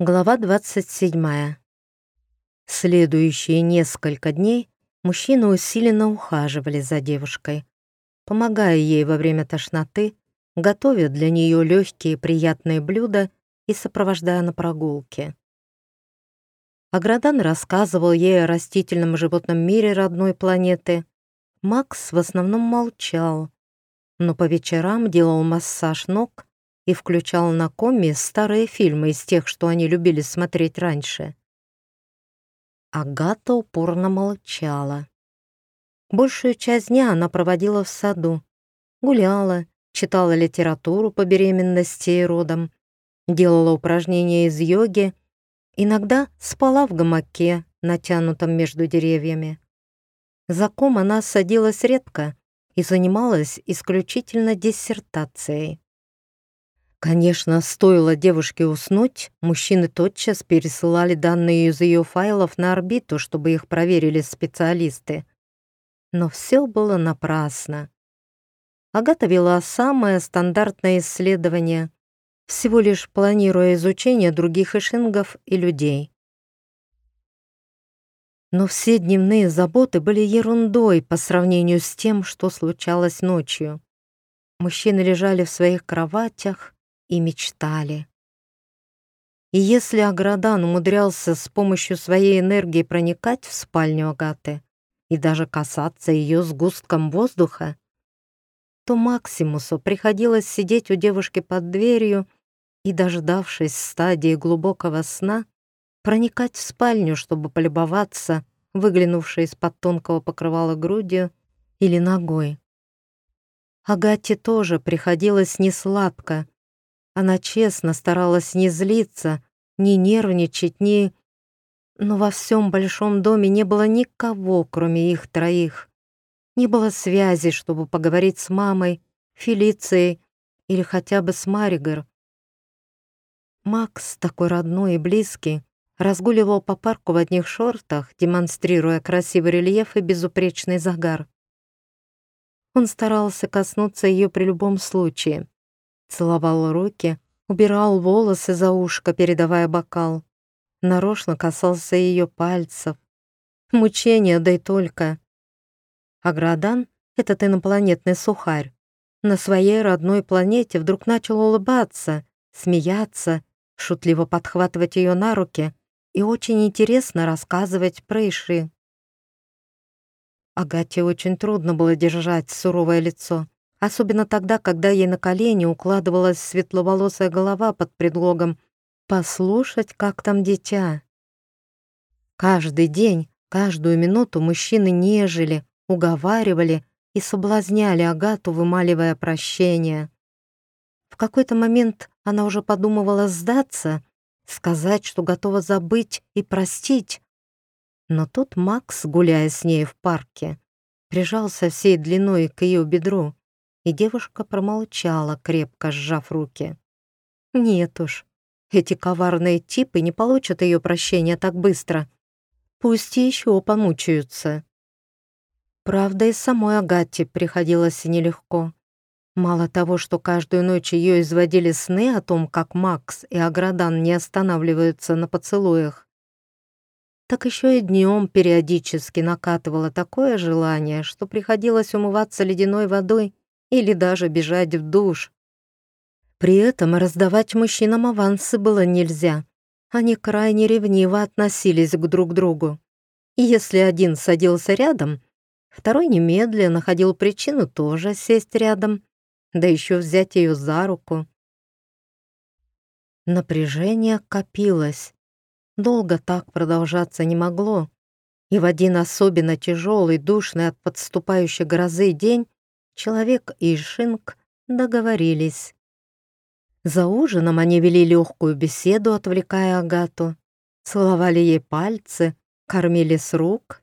Глава 27. Следующие несколько дней мужчины усиленно ухаживали за девушкой, помогая ей во время тошноты, готовя для нее легкие приятные блюда и сопровождая на прогулке. Аградан рассказывал ей о растительном и животном мире родной планеты. Макс в основном молчал, но по вечерам делал массаж ног и включал на коме старые фильмы из тех, что они любили смотреть раньше. Агата упорно молчала. Большую часть дня она проводила в саду, гуляла, читала литературу по беременности и родам, делала упражнения из йоги, иногда спала в гамаке, натянутом между деревьями. За ком она садилась редко и занималась исключительно диссертацией. Конечно, стоило девушке уснуть, мужчины тотчас пересылали данные из ее файлов на орбиту, чтобы их проверили специалисты. Но все было напрасно. Агата вела самое стандартное исследование, всего лишь планируя изучение других эшингов и людей. Но все дневные заботы были ерундой по сравнению с тем, что случалось ночью. Мужчины лежали в своих кроватях, и мечтали. И если Аградан умудрялся с помощью своей энергии проникать в спальню Агаты и даже касаться ее сгустком воздуха, то Максимусу приходилось сидеть у девушки под дверью и, дождавшись стадии глубокого сна, проникать в спальню, чтобы полюбоваться выглянувшей из-под тонкого покрывала грудью или ногой. Агате тоже приходилось несладко, она честно старалась не злиться, не нервничать, не... Но во всем большом доме не было никого, кроме их троих. Не было связи, чтобы поговорить с мамой, Фелицией или хотя бы с Маригер. Макс, такой родной и близкий, разгуливал по парку в одних шортах, демонстрируя красивый рельеф и безупречный загар. Он старался коснуться ее при любом случае целовал руки, убирал волосы за ушко, передавая бокал. Нарочно касался ее пальцев. Мучение, да и только. А Градан, этот инопланетный сухарь, на своей родной планете вдруг начал улыбаться, смеяться, шутливо подхватывать ее на руки и очень интересно рассказывать про Иши. Агате очень трудно было держать суровое лицо особенно тогда, когда ей на колени укладывалась светловолосая голова под предлогом «послушать, как там дитя». Каждый день, каждую минуту мужчины нежели, уговаривали и соблазняли Агату, вымаливая прощение. В какой-то момент она уже подумывала сдаться, сказать, что готова забыть и простить. Но тут Макс, гуляя с ней в парке, прижался всей длиной к ее бедру и девушка промолчала, крепко сжав руки. Нет уж, эти коварные типы не получат ее прощения так быстро. Пусть еще помучаются. Правда, и самой Агате приходилось нелегко. Мало того, что каждую ночь ее изводили сны о том, как Макс и Аградан не останавливаются на поцелуях, так еще и днем периодически накатывало такое желание, что приходилось умываться ледяной водой или даже бежать в душ. При этом раздавать мужчинам авансы было нельзя. Они крайне ревниво относились к друг другу. И если один садился рядом, второй немедленно находил причину тоже сесть рядом, да еще взять ее за руку. Напряжение копилось. Долго так продолжаться не могло. И в один особенно тяжелый, душный от подступающей грозы день Человек и Шинг договорились. За ужином они вели легкую беседу, отвлекая Агату, целовали ей пальцы, кормили с рук,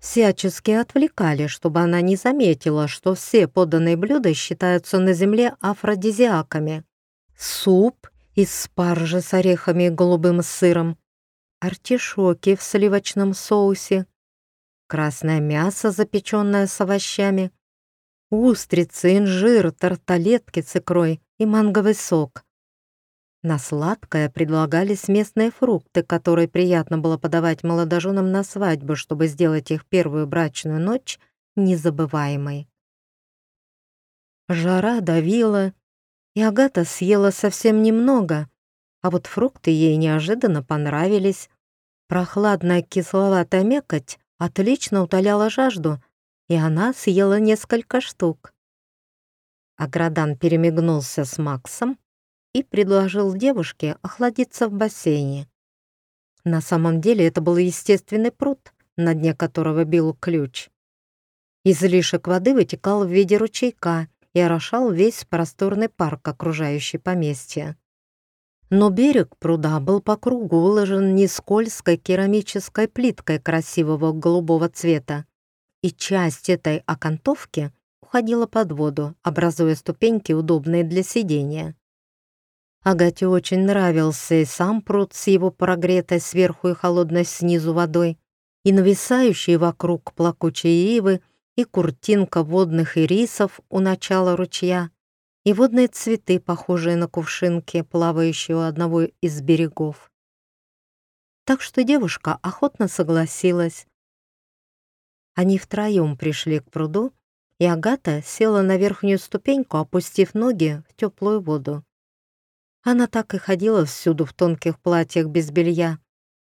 всячески отвлекали, чтобы она не заметила, что все поданные блюда считаются на земле афродизиаками. Суп из спаржи с орехами и голубым сыром, артишоки в сливочном соусе, красное мясо, запеченное с овощами, устрицы, инжир, тарталетки с икрой и манговый сок. На сладкое предлагались местные фрукты, которые приятно было подавать молодоженам на свадьбу, чтобы сделать их первую брачную ночь незабываемой. Жара давила, и Агата съела совсем немного, а вот фрукты ей неожиданно понравились. Прохладная кисловатая мякоть отлично утоляла жажду, и она съела несколько штук. Аградан перемигнулся с Максом, и предложил девушке охладиться в бассейне. На самом деле это был естественный пруд, на дне которого бил ключ. Излишек воды вытекал в виде ручейка и орошал весь просторный парк, окружающий поместье. Но берег пруда был по кругу уложен не скользкой керамической плиткой красивого голубого цвета, и часть этой окантовки уходила под воду, образуя ступеньки, удобные для сидения. Агате очень нравился и сам пруд с его прогретой сверху и холодной снизу водой, и нависающие вокруг плакучие ивы, и куртинка водных ирисов у начала ручья, и водные цветы, похожие на кувшинки, плавающие у одного из берегов. Так что девушка охотно согласилась. Они втроем пришли к пруду, и Агата села на верхнюю ступеньку, опустив ноги в теплую воду. Она так и ходила всюду в тонких платьях без белья,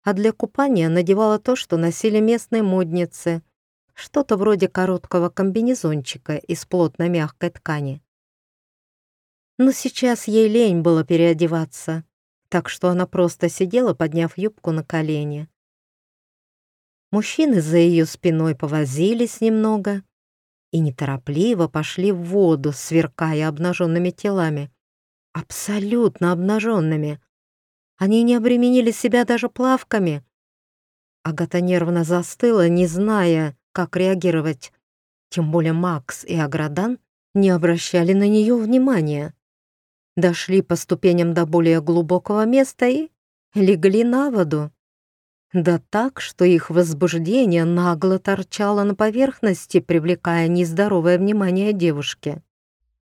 а для купания надевала то, что носили местные модницы, что-то вроде короткого комбинезончика из плотной мягкой ткани. Но сейчас ей лень было переодеваться, так что она просто сидела, подняв юбку на колени. Мужчины за ее спиной повозились немного и неторопливо пошли в воду, сверкая обнаженными телами абсолютно обнаженными. Они не обременили себя даже плавками. Агата нервно застыла, не зная, как реагировать. Тем более Макс и Аградан не обращали на нее внимания. Дошли по ступеням до более глубокого места и легли на воду. Да так, что их возбуждение нагло торчало на поверхности, привлекая нездоровое внимание девушки.